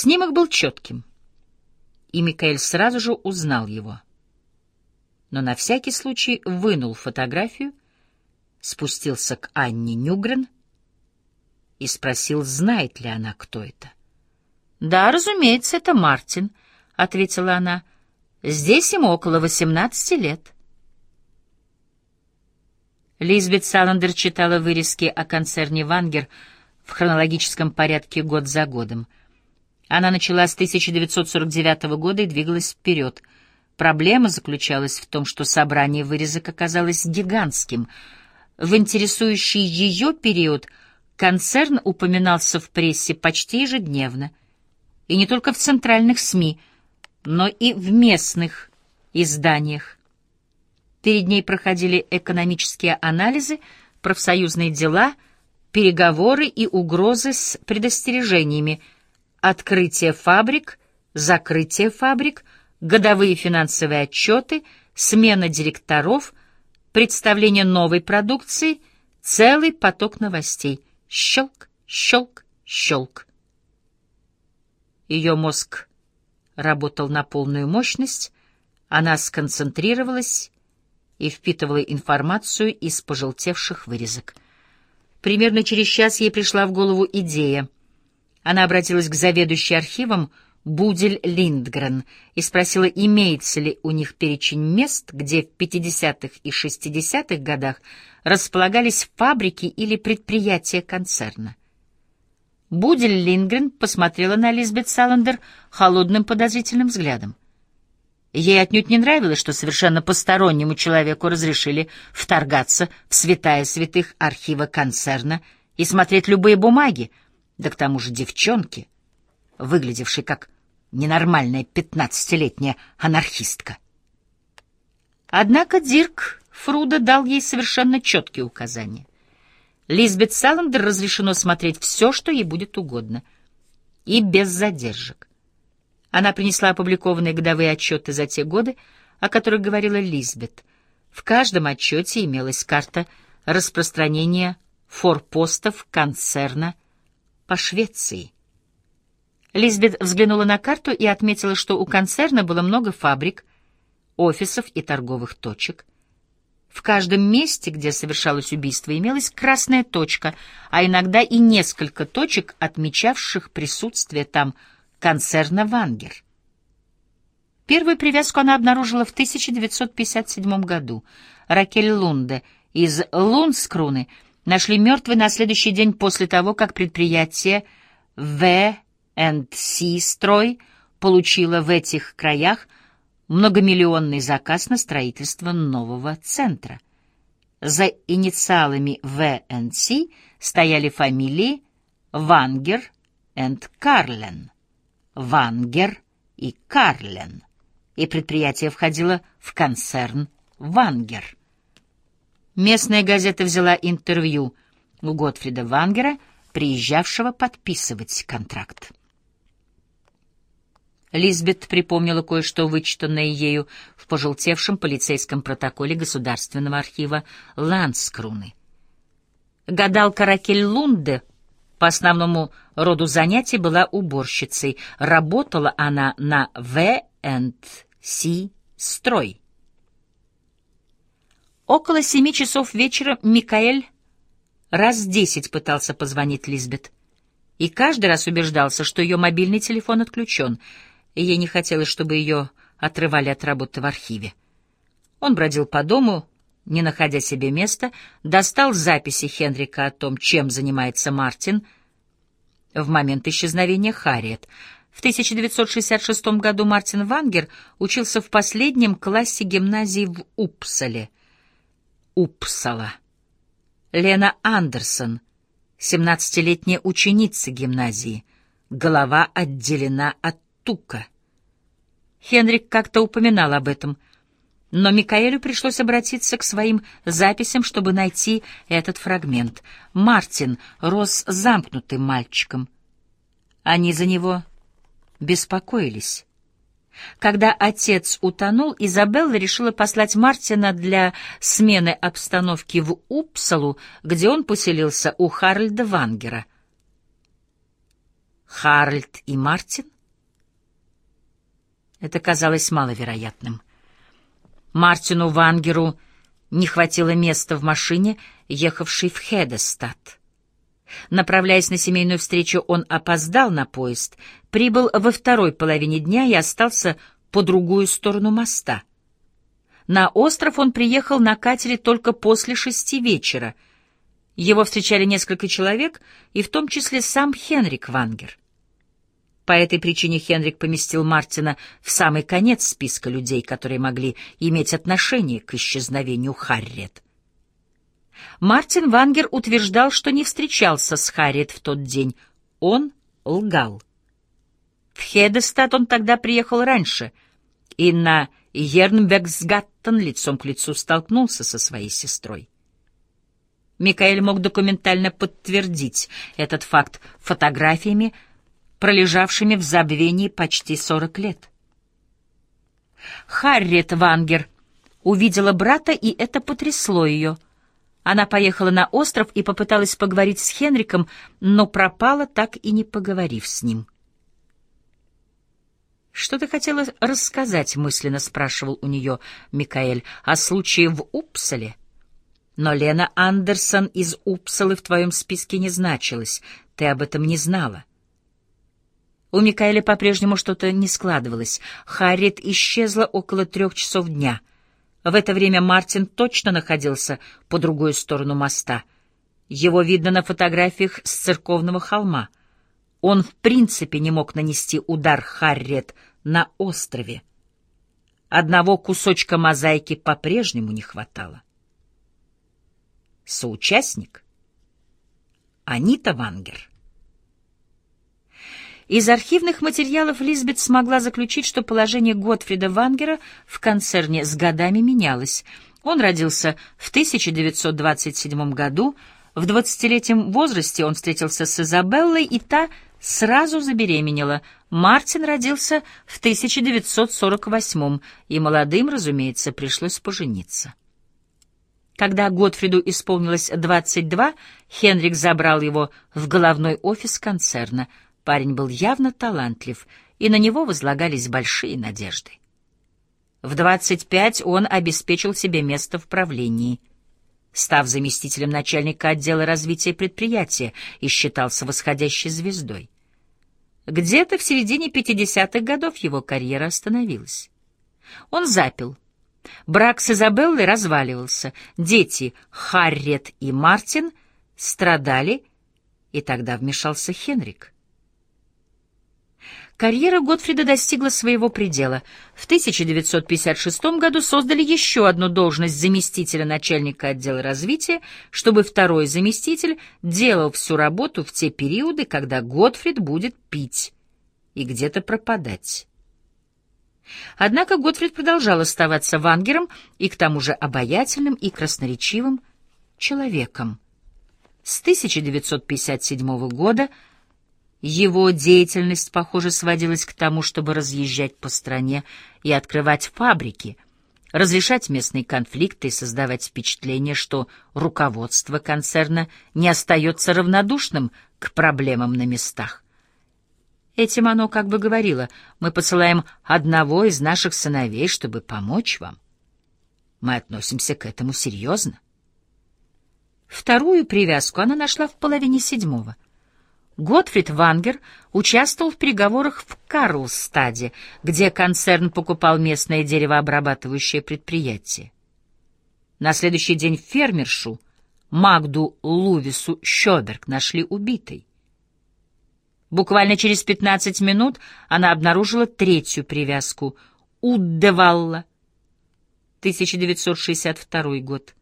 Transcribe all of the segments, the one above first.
Снимок был четким, и Микаэль сразу же узнал его. Но на всякий случай вынул фотографию, спустился к Анне Нюгрен и спросил, знает ли она, кто это. «Да, разумеется, это Мартин», — ответила она. «Здесь ему около восемнадцати лет». Лизбет Саландер читала вырезки о концерне «Вангер» в хронологическом порядке год за годом. Она начала с 1949 года и двигалась вперед. Проблема заключалась в том, что собрание вырезок оказалось гигантским. В интересующий ее период концерн упоминался в прессе почти ежедневно. И не только в центральных СМИ, но и в местных изданиях. Перед ней проходили экономические анализы, профсоюзные дела, переговоры и угрозы с предостережениями, открытие фабрик, закрытие фабрик, годовые финансовые отчеты, смена директоров, представление новой продукции, целый поток новостей. Щелк, щелк, щелк. Ее мозг работал на полную мощность, она сконцентрировалась и впитывала информацию из пожелтевших вырезок. Примерно через час ей пришла в голову идея. Она обратилась к заведующей архивом Будель Линдгрен и спросила, имеется ли у них перечень мест, где в 50-х и 60-х годах располагались фабрики или предприятия концерна. Будель Линдгрен посмотрела на Лизбет Саландер холодным подозрительным взглядом. Ей отнюдь не нравилось, что совершенно постороннему человеку разрешили вторгаться в святая святых архива концерна и смотреть любые бумаги, да к тому же девчонки, выглядевшей как ненормальная пятнадцатилетняя анархистка. Однако Дирк Фруда дал ей совершенно четкие указания. Лизбет Саландер разрешено смотреть все, что ей будет угодно, и без задержек. Она принесла опубликованные годовые отчеты за те годы, о которых говорила Лизбет. В каждом отчете имелась карта распространения форпостов концерна по Швеции. Лизбет взглянула на карту и отметила, что у концерна было много фабрик, офисов и торговых точек. В каждом месте, где совершалось убийство, имелась красная точка, а иногда и несколько точек, отмечавших присутствие там концерна «Вангер». Первую привязку она обнаружила в 1957 году. Ракель Лунде из Лунскруны нашли мертвой на следующий день после того, как предприятие В&С «Строй» получило в этих краях многомиллионный заказ на строительство нового центра. За инициалами ВНС стояли фамилии Вангер и Карлен. Вангер и Карлен, и предприятие входило в концерн Вангер. Местная газета взяла интервью у Готфрида Вангера, приезжавшего подписывать контракт. Лизбет припомнила кое-что, вычитанное ею в пожелтевшем полицейском протоколе Государственного архива Ланскруны. Гадалка Ракель Лунде по основному роду занятий была уборщицей. Работала она на В&С «Строй». Около семи часов вечера Микаэль раз десять пытался позвонить Лизбет. И каждый раз убеждался, что ее мобильный телефон отключен, и ей не хотелось, чтобы ее отрывали от работы в архиве. Он бродил по дому, не находя себе места, достал записи Хенрика о том, чем занимается Мартин в момент исчезновения Харриет. В 1966 году Мартин Вангер учился в последнем классе гимназии в Упсале. Упсала. Лена Андерсон, 17-летняя ученица гимназии, голова отделена от тука. Хенрик как-то упоминал об этом — но Микаэлю пришлось обратиться к своим записям, чтобы найти этот фрагмент. Мартин рос замкнутым мальчиком. Они за него беспокоились. Когда отец утонул, Изабелла решила послать Мартина для смены обстановки в Упсалу, где он поселился у Харальда Вангера. Харальд и Мартин? Это казалось маловероятным. Мартину Вангеру не хватило места в машине, ехавшей в Хедестад. Направляясь на семейную встречу, он опоздал на поезд, прибыл во второй половине дня и остался по другую сторону моста. На остров он приехал на катере только после шести вечера. Его встречали несколько человек, и в том числе сам Хенрик Вангер. По этой причине Хенрик поместил Мартина в самый конец списка людей, которые могли иметь отношение к исчезновению Харриет. Мартин Вангер утверждал, что не встречался с Харриет в тот день. Он лгал. В Хедестад он тогда приехал раньше и на Ернбексгаттен лицом к лицу столкнулся со своей сестрой. Микаэль мог документально подтвердить этот факт фотографиями, пролежавшими в забвении почти сорок лет. Харриет Вангер увидела брата, и это потрясло ее. Она поехала на остров и попыталась поговорить с Хенриком, но пропала, так и не поговорив с ним. «Что ты хотела рассказать?» — мысленно спрашивал у нее Микаэль. «О случае в Упсале?» «Но Лена Андерсон из Упсалы в твоем списке не значилась. Ты об этом не знала». У Микаэля по-прежнему что-то не складывалось. Харриет исчезла около трех часов дня. В это время Мартин точно находился по другую сторону моста. Его видно на фотографиях с церковного холма. Он в принципе не мог нанести удар Харриет на острове. Одного кусочка мозаики по-прежнему не хватало. Соучастник? Анита Вангер. Из архивных материалов Лизбет смогла заключить, что положение Готфрида Вангера в концерне с годами менялось. Он родился в 1927 году. В 20-летнем возрасте он встретился с Изабеллой, и та сразу забеременела. Мартин родился в 1948 и молодым, разумеется, пришлось пожениться. Когда Готфриду исполнилось 22, Хенрик забрал его в головной офис концерна — Парень был явно талантлив, и на него возлагались большие надежды. В 25 он обеспечил себе место в правлении, став заместителем начальника отдела развития предприятия и считался восходящей звездой. Где-то в середине 50-х годов его карьера остановилась. Он запил. Брак с Изабеллой разваливался. Дети Харриет и Мартин страдали, и тогда вмешался Хенрик. Карьера Готфрида достигла своего предела. В 1956 году создали еще одну должность заместителя начальника отдела развития, чтобы второй заместитель делал всю работу в те периоды, когда Готфрид будет пить и где-то пропадать. Однако Готфрид продолжал оставаться вангером и к тому же обаятельным и красноречивым человеком. С 1957 года его деятельность, похоже, сводилась к тому, чтобы разъезжать по стране и открывать фабрики, разрешать местные конфликты и создавать впечатление, что руководство концерна не остается равнодушным к проблемам на местах. Этим оно как бы говорило, мы посылаем одного из наших сыновей, чтобы помочь вам. Мы относимся к этому серьезно. Вторую привязку она нашла в половине седьмого — Готфрид Вангер участвовал в переговорах в Карлстаде, где концерн покупал местное деревообрабатывающее предприятие. На следующий день фермершу Магду Лувису Щоберг нашли убитой. Буквально через 15 минут она обнаружила третью привязку — Уддевалла, 1962 год.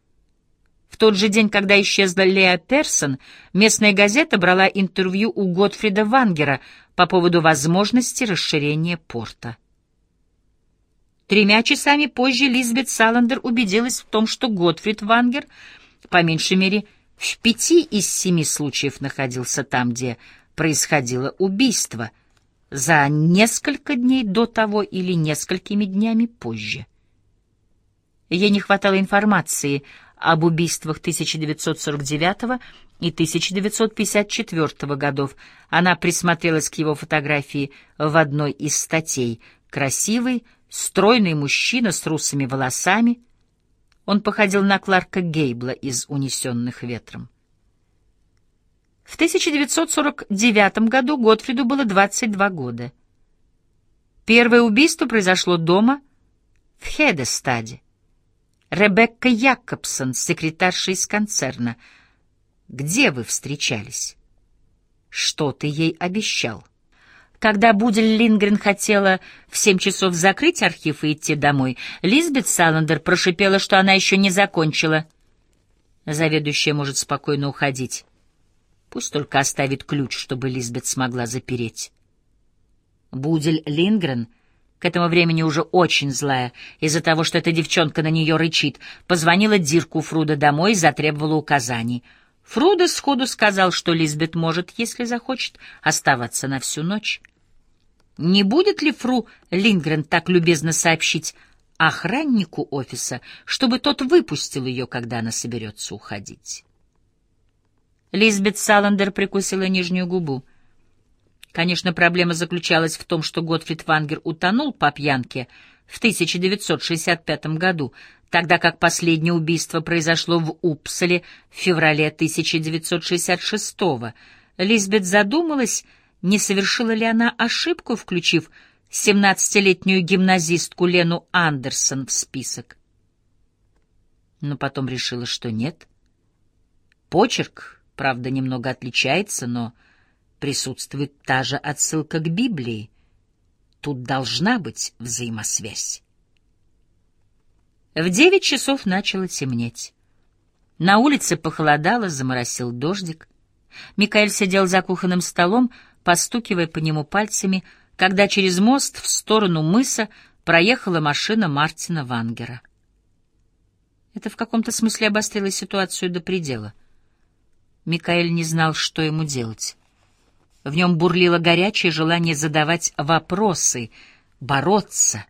В тот же день, когда исчезла Леа Персон, местная газета брала интервью у Готфрида Вангера по поводу возможности расширения порта. Тремя часами позже Лизбет Саландер убедилась в том, что Готфрид Вангер, по меньшей мере, в пяти из семи случаев находился там, где происходило убийство, за несколько дней до того или несколькими днями позже. Ей не хватало информации об убийствах 1949 и 1954 годов. Она присмотрелась к его фотографии в одной из статей. Красивый, стройный мужчина с русыми волосами. Он походил на Кларка Гейбла из «Унесенных ветром». В 1949 году Готфриду было 22 года. Первое убийство произошло дома в Хедестаде. Ребекка Якобсон, секретарша из концерна. Где вы встречались? Что ты ей обещал? Когда Будель Лингрен хотела в семь часов закрыть архив и идти домой, Лизбет Саландер прошипела, что она еще не закончила. Заведующая может спокойно уходить. Пусть только оставит ключ, чтобы Лизбет смогла запереть. Будель Лингрен, к этому времени уже очень злая, из-за того, что эта девчонка на нее рычит, позвонила Дирку Фруда домой и затребовала указаний. Фруда сходу сказал, что Лизбет может, если захочет, оставаться на всю ночь. Не будет ли Фру Лингрен так любезно сообщить охраннику офиса, чтобы тот выпустил ее, когда она соберется уходить? Лизбет Саландер прикусила нижнюю губу. Конечно, проблема заключалась в том, что Готфрид Вангер утонул по пьянке в 1965 году, тогда как последнее убийство произошло в Упсале в феврале 1966 года. Лизбет задумалась, не совершила ли она ошибку, включив 17-летнюю гимназистку Лену Андерсон в список. Но потом решила, что нет. Почерк правда, немного отличается, но присутствует та же отсылка к Библии. Тут должна быть взаимосвязь. В девять часов начало темнеть. На улице похолодало, заморосил дождик. Микаэль сидел за кухонным столом, постукивая по нему пальцами, когда через мост в сторону мыса проехала машина Мартина Вангера. Это в каком-то смысле обострило ситуацию до предела — Микаэль не знал, что ему делать. В нем бурлило горячее желание задавать вопросы, бороться.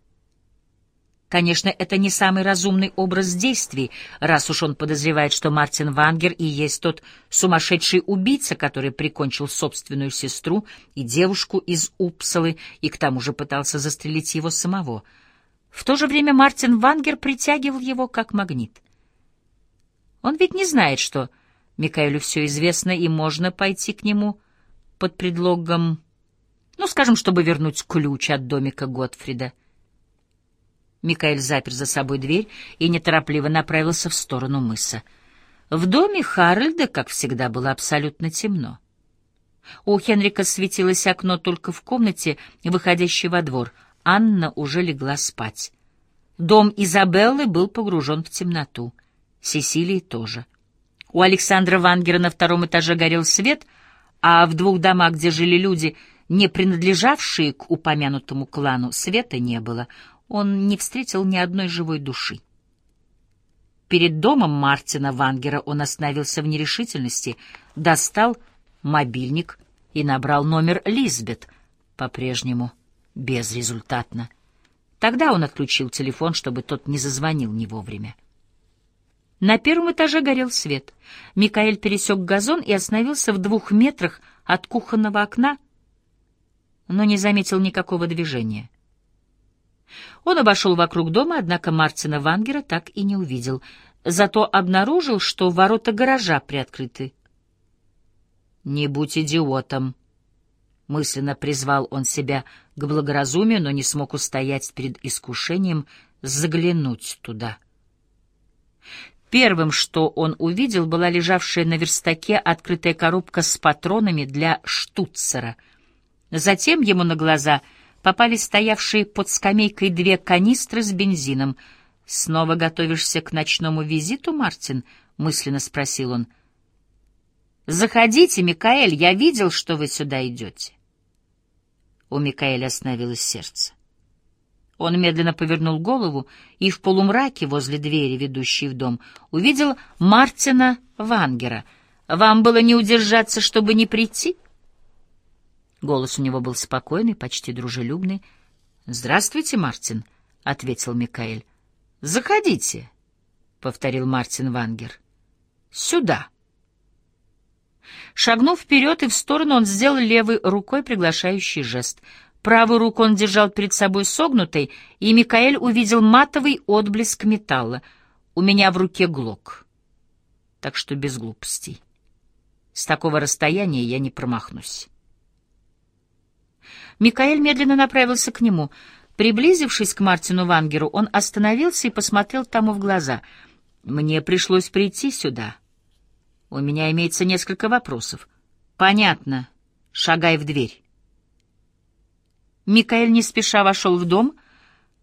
Конечно, это не самый разумный образ действий, раз уж он подозревает, что Мартин Вангер и есть тот сумасшедший убийца, который прикончил собственную сестру и девушку из Упсалы и к тому же пытался застрелить его самого. В то же время Мартин Вангер притягивал его как магнит. Он ведь не знает, что Микаэлю все известно, и можно пойти к нему под предлогом, ну, скажем, чтобы вернуть ключ от домика Готфрида. Микаэль запер за собой дверь и неторопливо направился в сторону мыса. В доме Харальда, как всегда, было абсолютно темно. У Хенрика светилось окно только в комнате, выходящей во двор. Анна уже легла спать. Дом Изабеллы был погружен в темноту. Сесилии тоже. У Александра Вангера на втором этаже горел свет, а в двух домах, где жили люди, не принадлежавшие к упомянутому клану, света не было. Он не встретил ни одной живой души. Перед домом Мартина Вангера он остановился в нерешительности, достал мобильник и набрал номер Лизбет, по-прежнему безрезультатно. Тогда он отключил телефон, чтобы тот не зазвонил не вовремя. На первом этаже горел свет. Микаэль пересек газон и остановился в двух метрах от кухонного окна, но не заметил никакого движения. Он обошел вокруг дома, однако Мартина Вангера так и не увидел, зато обнаружил, что ворота гаража приоткрыты. «Не будь идиотом!» Мысленно призвал он себя к благоразумию, но не смог устоять перед искушением заглянуть туда. Первым, что он увидел, была лежавшая на верстаке открытая коробка с патронами для штуцера. Затем ему на глаза попали стоявшие под скамейкой две канистры с бензином. «Снова готовишься к ночному визиту, Мартин?» — мысленно спросил он. «Заходите, Микаэль, я видел, что вы сюда идете». У Микаэля остановилось сердце. Он медленно повернул голову и в полумраке возле двери, ведущей в дом, увидел Мартина Вангера. «Вам было не удержаться, чтобы не прийти?» Голос у него был спокойный, почти дружелюбный. «Здравствуйте, Мартин», — ответил Микаэль. «Заходите», — повторил Мартин Вангер. «Сюда». Шагнув вперед и в сторону, он сделал левой рукой приглашающий жест. Правую руку он держал перед собой согнутой, и Микаэль увидел матовый отблеск металла. У меня в руке глок. Так что без глупостей. С такого расстояния я не промахнусь. Микаэль медленно направился к нему. Приблизившись к Мартину Вангеру, он остановился и посмотрел тому в глаза. «Мне пришлось прийти сюда. У меня имеется несколько вопросов». «Понятно. Шагай в дверь». Микаэль не спеша вошел в дом.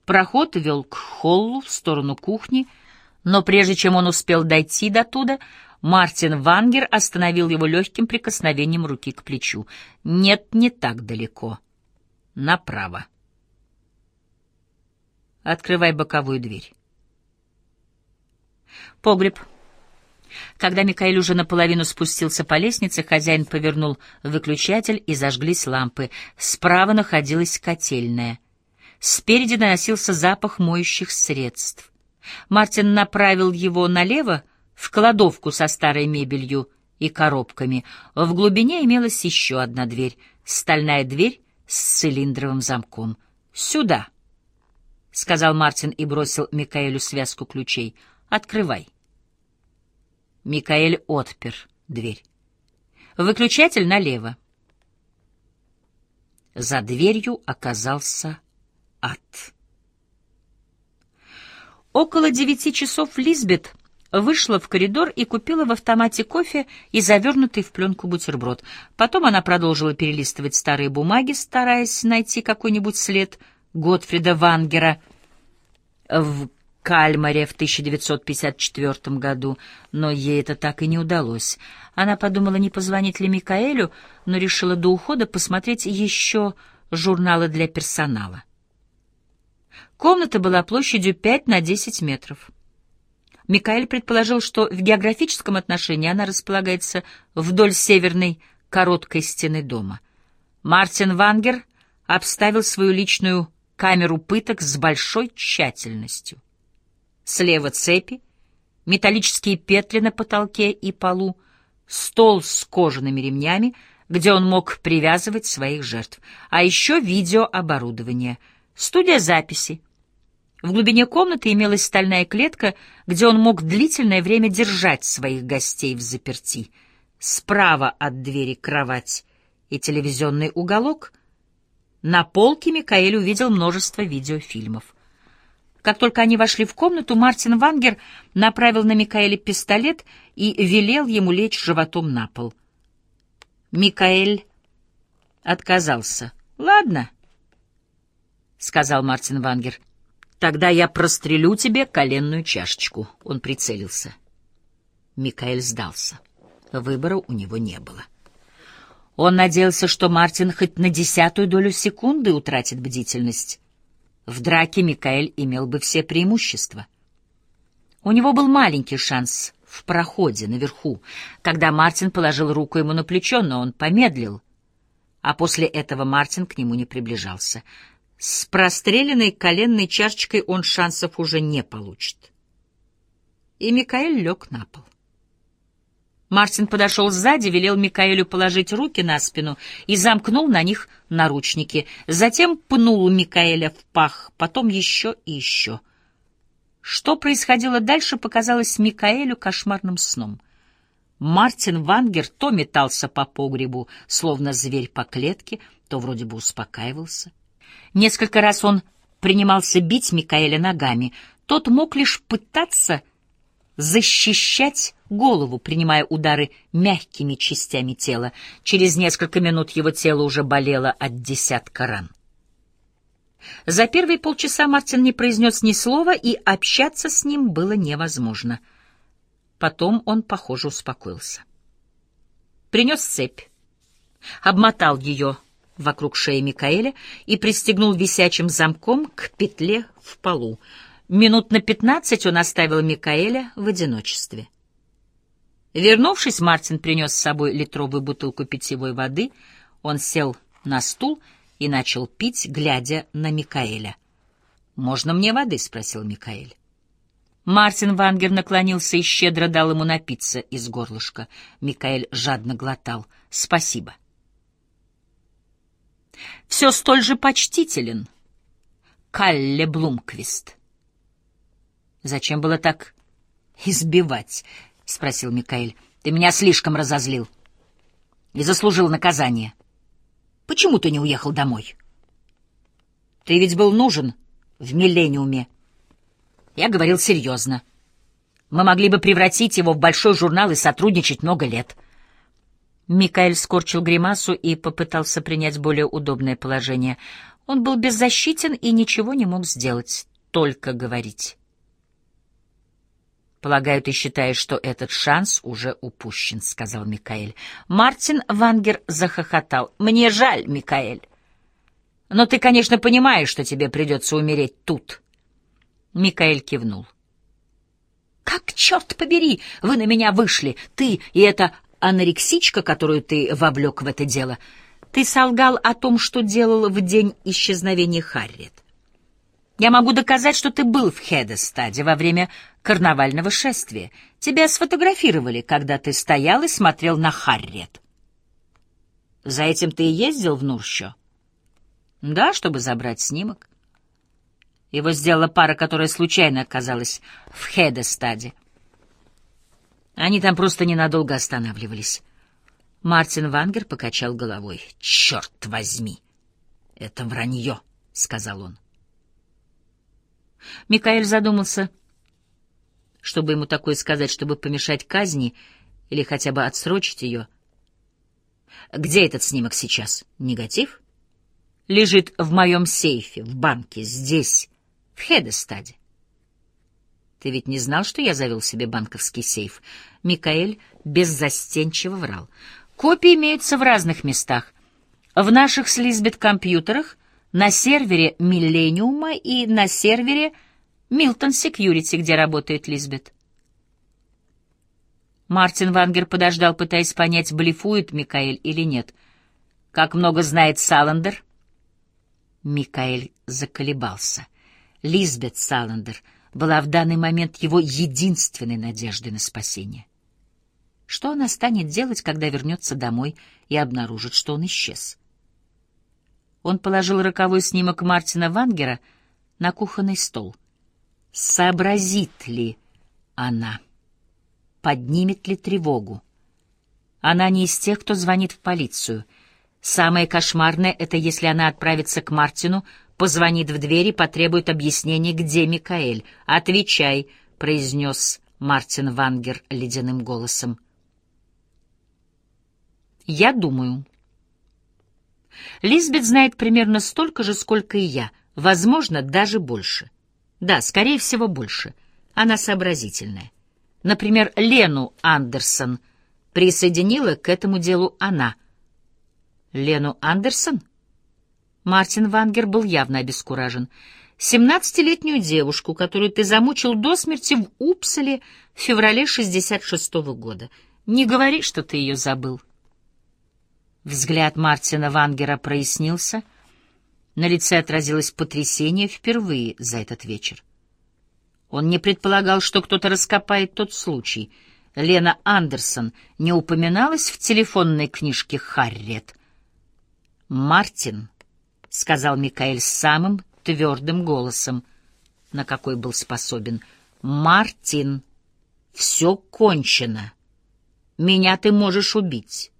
Проход вел к холлу в сторону кухни, но прежде чем он успел дойти до туда, Мартин Вангер остановил его легким прикосновением руки к плечу. «Нет, не так далеко. Направо. Открывай боковую дверь». Погреб. Когда Микаэль уже наполовину спустился по лестнице, хозяин повернул выключатель и зажглись лампы. Справа находилась котельная. Спереди доносился запах моющих средств. Мартин направил его налево, в кладовку со старой мебелью и коробками. В глубине имелась еще одна дверь, стальная дверь с цилиндровым замком. «Сюда!» — сказал Мартин и бросил Микаэлю связку ключей. «Открывай». Микаэль отпер дверь. Выключатель налево. За дверью оказался ад. Около девяти часов Лизбет вышла в коридор и купила в автомате кофе и завернутый в пленку бутерброд. Потом она продолжила перелистывать старые бумаги, стараясь найти какой-нибудь след Готфрида Вангера в Кальмаре в 1954 году, но ей это так и не удалось. Она подумала, не позвонить ли Микаэлю, но решила до ухода посмотреть еще журналы для персонала. Комната была площадью 5 на 10 метров. Микаэль предположил, что в географическом отношении она располагается вдоль северной короткой стены дома. Мартин Вангер обставил свою личную камеру пыток с большой тщательностью. Слева цепи, металлические петли на потолке и полу, стол с кожаными ремнями, где он мог привязывать своих жертв, а еще видеооборудование, студия записи, в глубине комнаты имелась стальная клетка, где он мог длительное время держать своих гостей в заперти. Справа от двери кровать и телевизионный уголок. На полке Микаэль увидел множество видеофильмов. Как только они вошли в комнату, Мартин Вангер направил на Микаэля пистолет и велел ему лечь животом на пол. Микаэль отказался. «Ладно», — сказал Мартин Вангер, — Тогда я прострелю тебе коленную чашечку. Он прицелился. Микаэль сдался. Выбора у него не было. Он надеялся, что Мартин хоть на десятую долю секунды утратит бдительность. В драке Микаэль имел бы все преимущества. У него был маленький шанс в проходе наверху, когда Мартин положил руку ему на плечо, но он помедлил. А после этого Мартин к нему не приближался. С простреленной коленной чашечкой он шансов уже не получит. И Микаэль лег на пол. Мартин подошел сзади, велел Микаэлю положить руки на спину и замкнул на них наручники. Затем пнул Микаэля в пах, потом еще и еще. Что происходило дальше, показалось Микаэлю кошмарным сном. Мартин Вангер то метался по погребу, словно зверь по клетке, то вроде бы успокаивался. Несколько раз он принимался бить Микаэля ногами. Тот мог лишь пытаться защищать голову, принимая удары мягкими частями тела. Через несколько минут его тело уже болело от десятка ран. За первые полчаса Мартин не произнес ни слова, и общаться с ним было невозможно. Потом он, похоже, успокоился. Принес цепь, обмотал ее вокруг шеи Микаэля и пристегнул висячим замком к петле в полу. Минут на пятнадцать он оставил Микаэля в одиночестве. Вернувшись, Мартин принес с собой литровую бутылку питьевой воды. Он сел на стул и начал пить, глядя на Микаэля. «Можно мне воды?» — спросил Микаэль. Мартин Вангер наклонился и щедро дал ему напиться из горлышка. Микаэль жадно глотал. «Спасибо». «Все столь же почтителен, Калле Блумквист». «Зачем было так избивать?» — спросил Микаэль. «Ты меня слишком разозлил и заслужил наказание. Почему ты не уехал домой?» «Ты ведь был нужен в Миллениуме». Я говорил серьезно. Мы могли бы превратить его в большой журнал и сотрудничать много лет. Микаэль скорчил гримасу и попытался принять более удобное положение. Он был беззащитен и ничего не мог сделать, только говорить. «Полагаю, ты считаешь, что этот шанс уже упущен», — сказал Микаэль. Мартин Вангер захохотал. «Мне жаль, Микаэль. Но ты, конечно, понимаешь, что тебе придется умереть тут». Микаэль кивнул. «Как, черт побери, вы на меня вышли, ты и эта анорексичка, которую ты вовлек в это дело. Ты солгал о том, что делал в день исчезновения Харриет. Я могу доказать, что ты был в Хедестаде во время карнавального шествия. Тебя сфотографировали, когда ты стоял и смотрел на Харриет. За этим ты и ездил в Нурщо? Да, чтобы забрать снимок. Его сделала пара, которая случайно оказалась в Хедестаде. Они там просто ненадолго останавливались. Мартин Вангер покачал головой. «Черт возьми! Это вранье!» — сказал он. Микаэль задумался, чтобы ему такое сказать, чтобы помешать казни или хотя бы отсрочить ее. «Где этот снимок сейчас? Негатив?» «Лежит в моем сейфе, в банке, здесь, в Хедестаде. Ты ведь не знал, что я завел себе банковский сейф? Микаэль беззастенчиво врал. Копии имеются в разных местах. В наших с Лизбет компьютерах, на сервере Миллениума и на сервере Милтон Секьюрити, где работает Лизбет. Мартин Вангер подождал, пытаясь понять, блефует Микаэль или нет. Как много знает Саландер? Микаэль заколебался. Лизбет Саландер была в данный момент его единственной надеждой на спасение. Что она станет делать, когда вернется домой и обнаружит, что он исчез? Он положил роковой снимок Мартина Вангера на кухонный стол. Сообразит ли она? Поднимет ли тревогу? Она не из тех, кто звонит в полицию. Самое кошмарное — это если она отправится к Мартину — позвонит в дверь и потребует объяснений, где Микаэль. «Отвечай», — произнес Мартин Вангер ледяным голосом. «Я думаю». Лизбет знает примерно столько же, сколько и я, возможно, даже больше. Да, скорее всего, больше. Она сообразительная. Например, Лену Андерсон присоединила к этому делу она. Лену Андерсон? — Мартин Вангер был явно обескуражен. «Семнадцатилетнюю девушку, которую ты замучил до смерти в Упселе в феврале 66-го года. Не говори, что ты ее забыл». Взгляд Мартина Вангера прояснился. На лице отразилось потрясение впервые за этот вечер. Он не предполагал, что кто-то раскопает тот случай. Лена Андерсон не упоминалась в телефонной книжке Харриет. Мартин — сказал Микаэль самым твердым голосом, на какой был способен. «Мартин, все кончено. Меня ты можешь убить,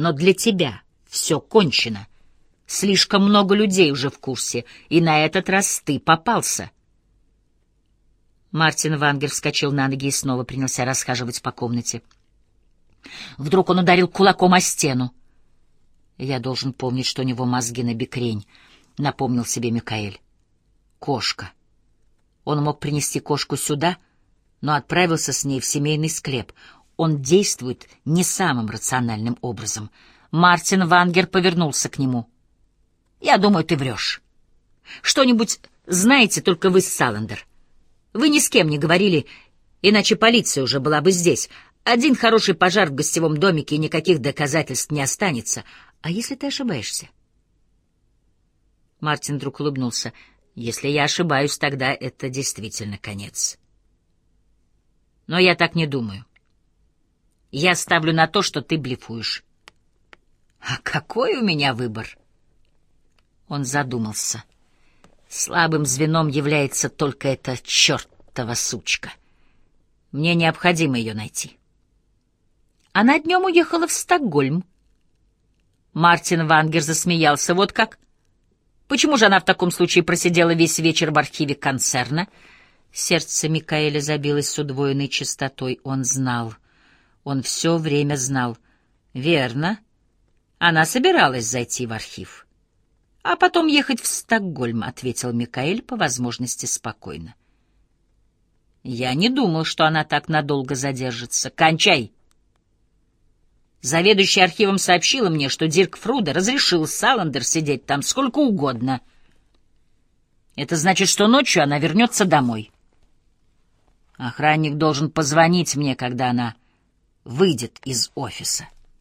но для тебя все кончено. Слишком много людей уже в курсе, и на этот раз ты попался». Мартин Вангер вскочил на ноги и снова принялся расхаживать по комнате. Вдруг он ударил кулаком о стену. Я должен помнить, что у него мозги на бекрень, — напомнил себе Микаэль. Кошка. Он мог принести кошку сюда, но отправился с ней в семейный склеп. Он действует не самым рациональным образом. Мартин Вангер повернулся к нему. «Я думаю, ты врешь. Что-нибудь знаете только вы Саландер. Вы ни с кем не говорили, иначе полиция уже была бы здесь. Один хороший пожар в гостевом домике, и никаких доказательств не останется. А если ты ошибаешься? Мартин вдруг улыбнулся. Если я ошибаюсь, тогда это действительно конец. Но я так не думаю. Я ставлю на то, что ты блефуешь. А какой у меня выбор? Он задумался. Слабым звеном является только эта чертова сучка. Мне необходимо ее найти. Она днем уехала в Стокгольм. Мартин Вангер засмеялся. Вот как? Почему же она в таком случае просидела весь вечер в архиве концерна? Сердце Микаэля забилось с удвоенной частотой. Он знал. Он все время знал. Верно. Она собиралась зайти в архив. А потом ехать в Стокгольм, — ответил Микаэль по возможности спокойно. Я не думал, что она так надолго задержится. Кончай! Заведующий архивом сообщила мне, что Дирк Фруда разрешил Саландер сидеть там сколько угодно. Это значит, что ночью она вернется домой. Охранник должен позвонить мне, когда она выйдет из офиса.